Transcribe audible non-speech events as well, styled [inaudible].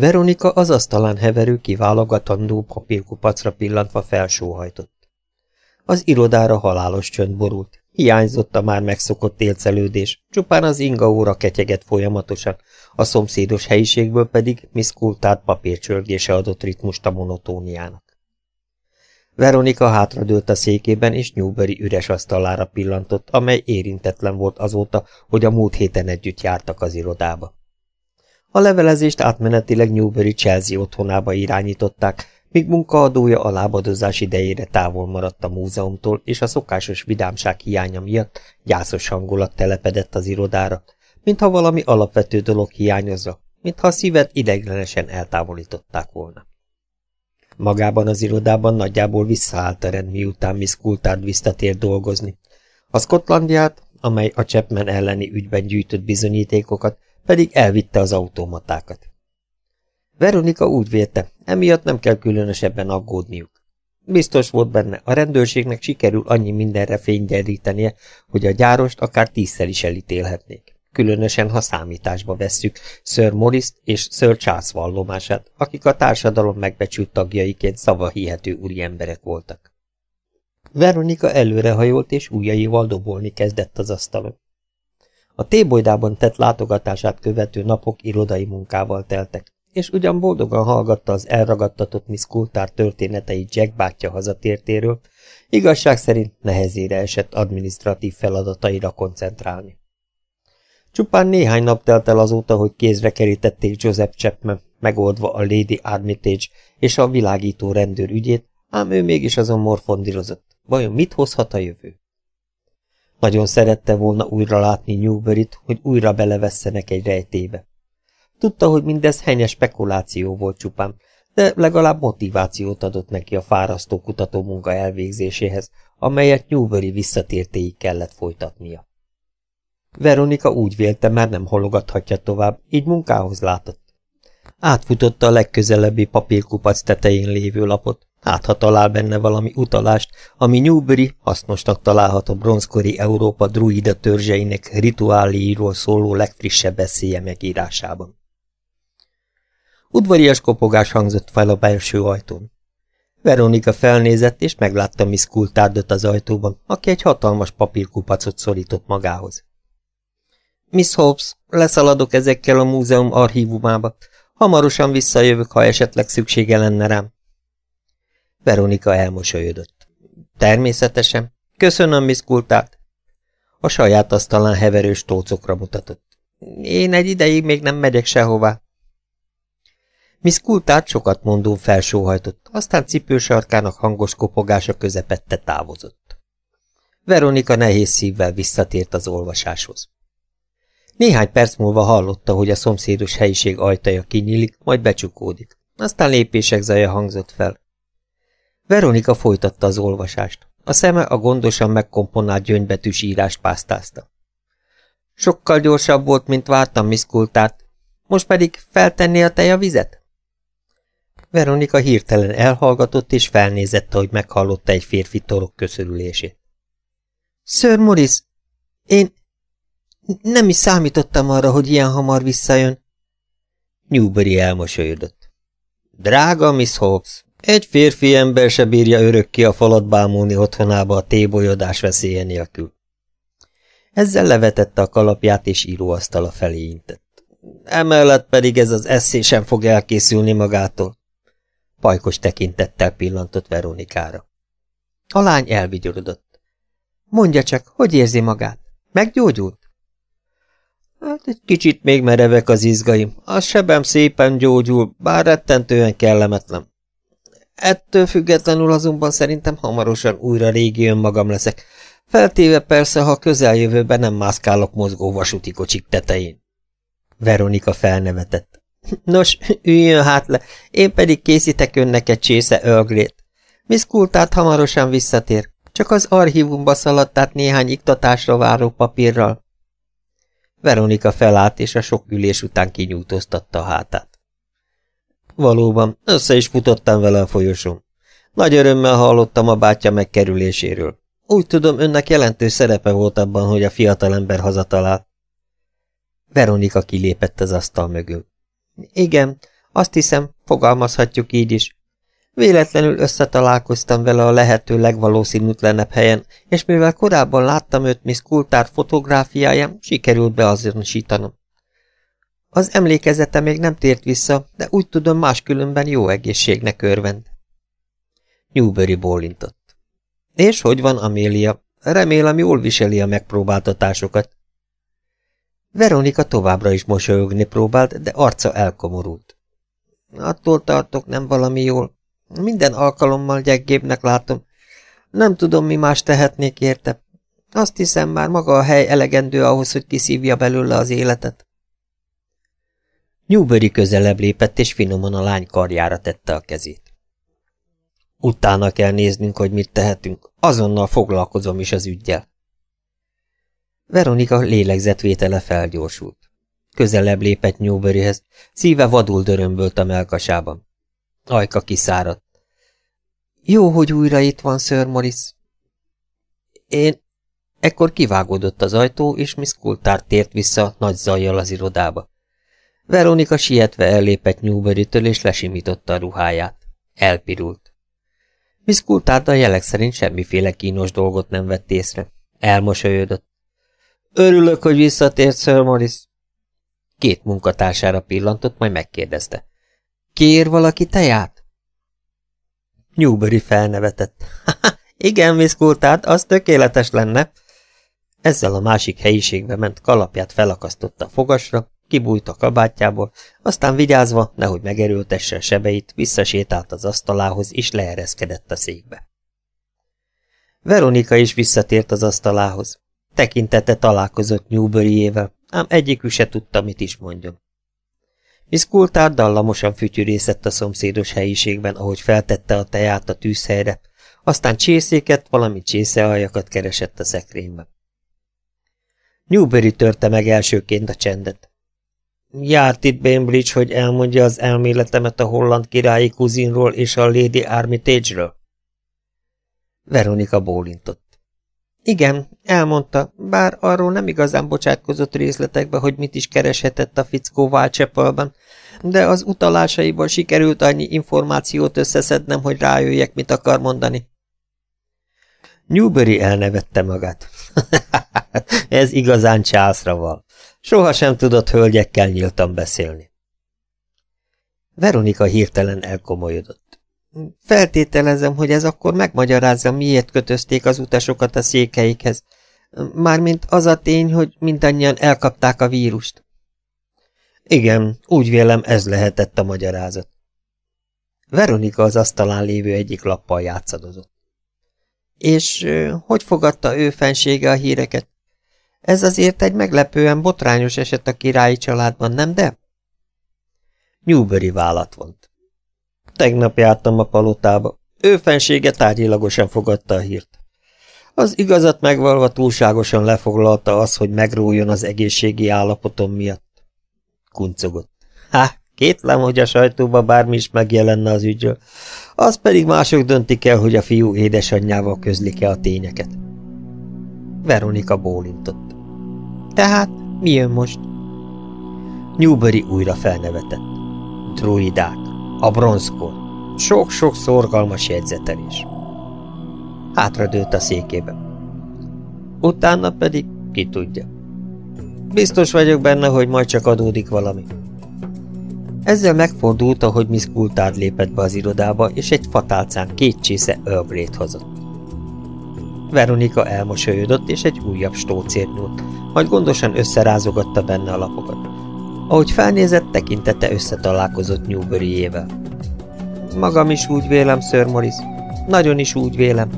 Veronika az asztalán heverő kiválogatandó papírkupacra pillantva felsóhajtott. Az irodára halálos csönd borult, hiányzott a már megszokott élcelődés, csupán az inga óra ketyeget folyamatosan, a szomszédos helyiségből pedig Coulthard papírcsörgése adott ritmust a monotóniának. Veronika hátradőlt a székében, és Newbury üres asztalára pillantott, amely érintetlen volt azóta, hogy a múlt héten együtt jártak az irodába. A levelezést átmenetileg Newbury Chelsea otthonába irányították, míg munkaadója a lábadozás idejére távol maradt a múzeumtól, és a szokásos vidámság hiánya miatt gyászos hangulat telepedett az irodára, mintha valami alapvető dolog hiányozza, mintha a szívet ideglenesen eltávolították volna. Magában az irodában nagyjából visszaállt a rend, miután Miss Coulthard visszatért dolgozni. A Skotlandiát, amely a Chapman elleni ügyben gyűjtött bizonyítékokat, pedig elvitte az automatákat. Veronika úgy vélte, emiatt nem kell különösebben aggódniuk. Biztos volt benne, a rendőrségnek sikerül annyi mindenre fényderítenie, hogy a gyárost akár tízszer is elítélhetnék. Különösen, ha számításba vesszük Sir morris és Sir Charles vallomását, akik a társadalom megbecsült tagjaiként szava hihető úri emberek voltak. Veronika előrehajolt és ujjaival dobolni kezdett az asztalon. A tébolydában tett látogatását követő napok irodai munkával teltek, és ugyan boldogan hallgatta az elragadtatott Miss Coulthard történeteit Jack bátyja hazatértéről, igazság szerint nehezére esett administratív feladataira koncentrálni. Csupán néhány nap telt el azóta, hogy kézre kerítették Joseph Chapman, megoldva a Lady Armitage és a világító rendőr ügyét, ám ő mégis azon morfondírozott. Vajon mit hozhat a jövő? Nagyon szerette volna újra látni Newbury-t, hogy újra belevesszenek egy rejtébe. Tudta, hogy mindez henyes spekuláció volt csupán, de legalább motivációt adott neki a fárasztó kutató munka elvégzéséhez, amelyet Newbury visszatértéig kellett folytatnia. Veronika úgy vélte, már nem hologathatja tovább, így munkához látott. Átfutotta a legközelebbi papírkupac tetején lévő lapot, hát ha talál benne valami utalást, ami Newbury hasznosnak található bronzkori Európa druida törzseinek rituáliiról szóló legfrissebb eszélye megírásában. Udvarias kopogás hangzott fel a belső ajtón. Veronika felnézett, és meglátta Miss Coulthardot az ajtóban, aki egy hatalmas papírkupacot szorított magához. Miss Hobbs, leszaladok ezekkel a múzeum archívumába. Hamarosan visszajövök, ha esetleg szüksége lenne rám. Veronika elmosolyodott. Természetesen. Köszönöm, Miss Coulthard. A saját asztalán heverős tócokra mutatott. Én egy ideig még nem megyek sehová. Miss Coulthard sokat mondó felsóhajtott, aztán cipősarkának hangos kopogása közepette távozott. Veronika nehéz szívvel visszatért az olvasáshoz. Néhány perc múlva hallotta, hogy a szomszédos helyiség ajtaja kinyílik, majd becsukódik. Aztán lépések zaja hangzott fel. Veronika folytatta az olvasást. A szeme a gondosan megkomponált gyöngybetűs írást pásztázta. Sokkal gyorsabb volt, mint vártam, Coulthard. Most pedig feltenné a tej a vizet? Veronika hirtelen elhallgatott, és felnézett, hogy meghallotta egy férfi torok köszörülését. Sir Morris, én, nem is számítottam arra, hogy ilyen hamar visszajön. Newbury elmosolyodott. Drága Miss Hobbs, egy férfi ember se bírja örökké a falat bámulni otthonába a tébolyodás veszélye nélkül. Ezzel levetette a kalapját és íróasztala felé intett. Emellett pedig ez az eszé sem fog elkészülni magától. Pajkos tekintettel pillantott Veronikára. A lány elvigyorodott. Mondja csak, hogy érzi magát? Meggyógyult? Hát egy kicsit még merevek az izgaim. A sebem szépen gyógyul, bár rettentően kellemetlen. Ettől függetlenül azonban szerintem hamarosan újra régi önmagam leszek. Feltéve persze, ha közeljövőben nem mászkálok mozgó vasúti kocsik tetején. Veronika felnevetett. [laughs] Nos, üljön hát le, én pedig készítek önnek egy csésze ölglét. Miss Kultát hamarosan visszatér, csak az archívumba szaladt át néhány iktatásra váró papírral. Veronika felállt, és a sok ülés után kinyújtóztatta a hátát. Valóban, össze is futottam vele a folyosón. Nagy örömmel hallottam a bátyja megkerüléséről. Úgy tudom, önnek jelentős szerepe volt abban, hogy a fiatalember hazatalált. Veronika kilépett az asztal mögül. Igen, Azt hiszem, fogalmazhatjuk így is. Véletlenül összetalálkoztam vele a lehető legvalószínűtlenebb helyen, és mivel korábban láttam őt Miss Coulthard fotográfiáján, sikerült beazonosítanom. Az emlékezete még nem tért vissza, de úgy tudom máskülönben jó egészségnek örvend. Newbury bólintott. És hogy van Amélia? Remélem jól viseli a megpróbáltatásokat. Veronika továbbra is mosolyogni próbált, de arca elkomorult. Attól tartok, nem valami jól. Minden alkalommal gyengébbnek látom. Nem tudom, mi más tehetnék érte. Azt hiszem, már maga a hely elegendő ahhoz, hogy kiszívja belőle az életet. Newbury közelebb lépett, és finoman a lány karjára tette a kezét. Utána kell néznünk, hogy mit tehetünk. Azonnal foglalkozom is az ügyjel. Veronika lélegzetvétele felgyorsult. Közelebb lépett Newburyhez, szíve vadul dörömbölt a melkasában. Ajka kiszáradt. Jó, hogy újra itt van, Sir Morris. Én... Ekkor kivágódott az ajtó, és Miss Coulthard tért vissza nagy zajjal az irodába. Veronika sietve ellépett Newbury-től, és lesimította a ruháját. Elpirult. Miss a jelek szerint semmiféle kínos dolgot nem vett észre. Elmosolyodott. Örülök, hogy visszatért, Sir Morris. Két munkatársára pillantott, majd megkérdezte. Kér valaki teját? Newbury felnevetett. [laughs] Igen, Miss Coulthard, az tökéletes lenne. Ezzel a másik helyiségbe ment, kalapját felakasztotta a fogasra, kibújt a kabátjából, aztán vigyázva, nehogy megerőltesse a sebeit, visszasétált az asztalához, és leereszkedett a székbe. Veronika is visszatért az asztalához. Tekintete találkozott Newbury-ével, ám egyikük se tudta, mit is mondjon. Miss Coulthard dallamosan fütyűrészett a szomszédos helyiségben, ahogy feltette a teját a tűzhelyre, aztán csészéket, valami csészealjakat keresett a szekrényben. Newbury törte meg elsőként a csendet. Járt itt Bainbridge, hogy elmondja az elméletemet a holland királyi kuzinról és a Lady Armitage-ről? Veronika bólintott. Igen, elmondta, bár arról nem igazán bocsátkozott részletekbe, hogy mit is kereshetett a fickó Whitechapelben, de az utalásaiból sikerült annyi információt összeszednem, hogy rájöjjek, mit akar mondani. Newbury elnevette magát. [laughs] Ez igazán császra val. Soha sem tudott hölgyekkel nyíltan beszélni. Veronika hirtelen elkomolyodott. Feltételezem, hogy ez akkor megmagyarázza, miért kötözték az utasokat a székeikhez. Mármint az a tény, hogy mindannyian elkapták a vírust. Igen, úgy vélem ez lehetett a magyarázat. Veronika az asztalán lévő egyik lappal játszadozott. És hogy fogadta ő fensége a híreket? Ez azért egy meglepően botrányos eset a királyi családban, nem de? Newbury vállat vont. Tegnap jártam a palotába. Ő fensége tárgyilagosan fogadta a hírt. Az igazat megvalva túlságosan lefoglalta az, hogy megrójon az egészségi állapotom miatt. Kuncogott. Há, kétlem, hogy a sajtóba bármi is megjelenne az ügyről. Az pedig mások döntik el, hogy a fiú édesanyjával közlik-e a tényeket. Veronika bólintott. Tehát mi jön most? Newbury újra felnevetett. Druidák. A bronzkor. Sok-sok szorgalmas jegyzetelés. Hátradőlt a székébe. Utána pedig ki tudja. Biztos vagyok benne, hogy majd csak adódik valami. Ezzel megfordult, ahogy Miss Coulthard lépett be az irodába, és egy fatálcán két csésze Earl hozott. Veronika elmosolyodott, és egy újabb stócért nyúlt, majd gondosan összerázogatta benne a lapokat. Ahogy felnézett, tekintete összetalálkozott Newbury-ével. Magam is úgy vélem, Sir Morris. Nagyon is úgy vélem.